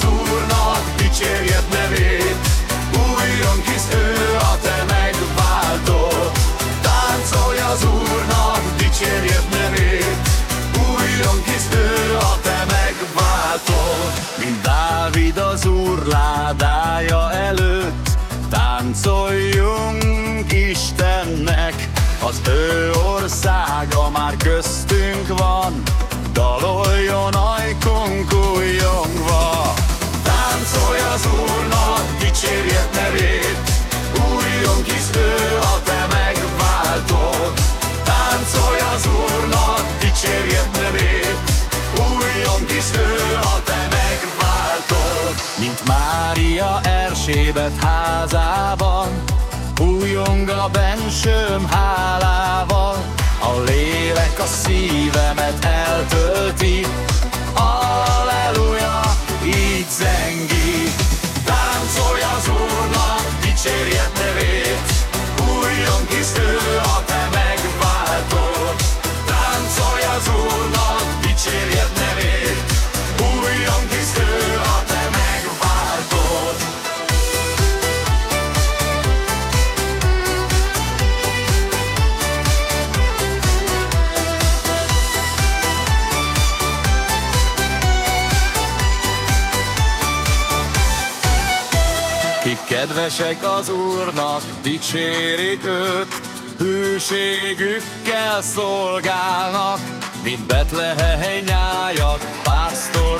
az Úrnak, dicsérjed nevét, újjon kis ő a te megváltó. Táncolj az Úrnak, dicsérjed nevét, újjon kis ő a te megváltó. Mint Dávid az Úr ládája előtt, táncoljunk Istennek, az ő országa már köztünk van, daloljon az Úrnak, dicsérjed nevét, újjon kis ő a te megváltó. Táncolj az Úrnak, dicsérjed nevét, újjon kis ő a te megváltó. Mint Mária Ersébet házában, újjong a bensőm hálával, a lélek a szívemet eltölti, Kik kedvesek az Úrnak, dicsérik őt, Hűségükkel szolgálnak, mint Betlehem nyájak, pásztor